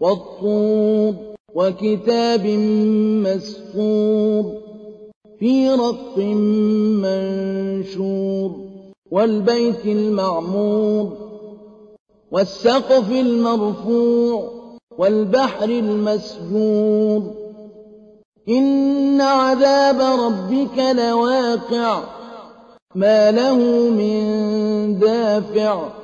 وَالطُّورِ وَكِتَابٍ مَّسْطُورٍ فِي رَقٍّ مَّنشُورٍ وَالْبَيْتِ الْمَعْمُورِ وَالسَّقْفِ الْمَرْفُوعِ وَالْبَحْرِ الْمَسْجُورِ إِنَّ عَذَابَ رَبِّكَ لَوَاقِعٌ مَا لَهُ مِن دَافِعٍ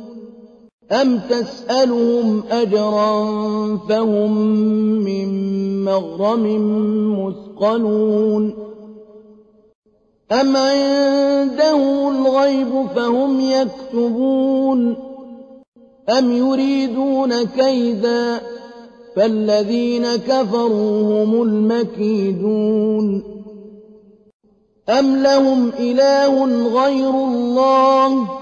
أَمْ تَسْأَلُهُمْ أَجْرًا فَهُم مِّن مَّغْرَمٍ مُّثْقَلُونَ أَمْ عِندَهُمُ الْغَيْبُ فَهُمْ يَكْتُبُونَ أَمْ يُرِيدُونَ كَيْدًا فَالَّذِينَ كَفَرُوا هُمُ الْمَكِيدُونَ أَمْ لَهُمْ إِلَٰهٌ غَيْرُ اللَّهِ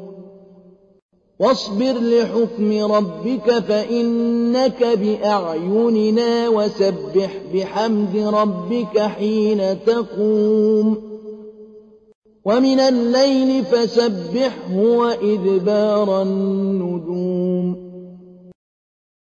وَاصْبِرْ لِحُكْمِ رَبِّكَ فَإِنَّكَ بِأَعْيُنِنَا وَسَبِّحْ بِحَمْدِ رَبِّكَ حِينَ تَقُومُ. وَمِنَ اللَّيْلِ فَسَبِّحْهُ وَإِدْبَارَ النُّجُومِ.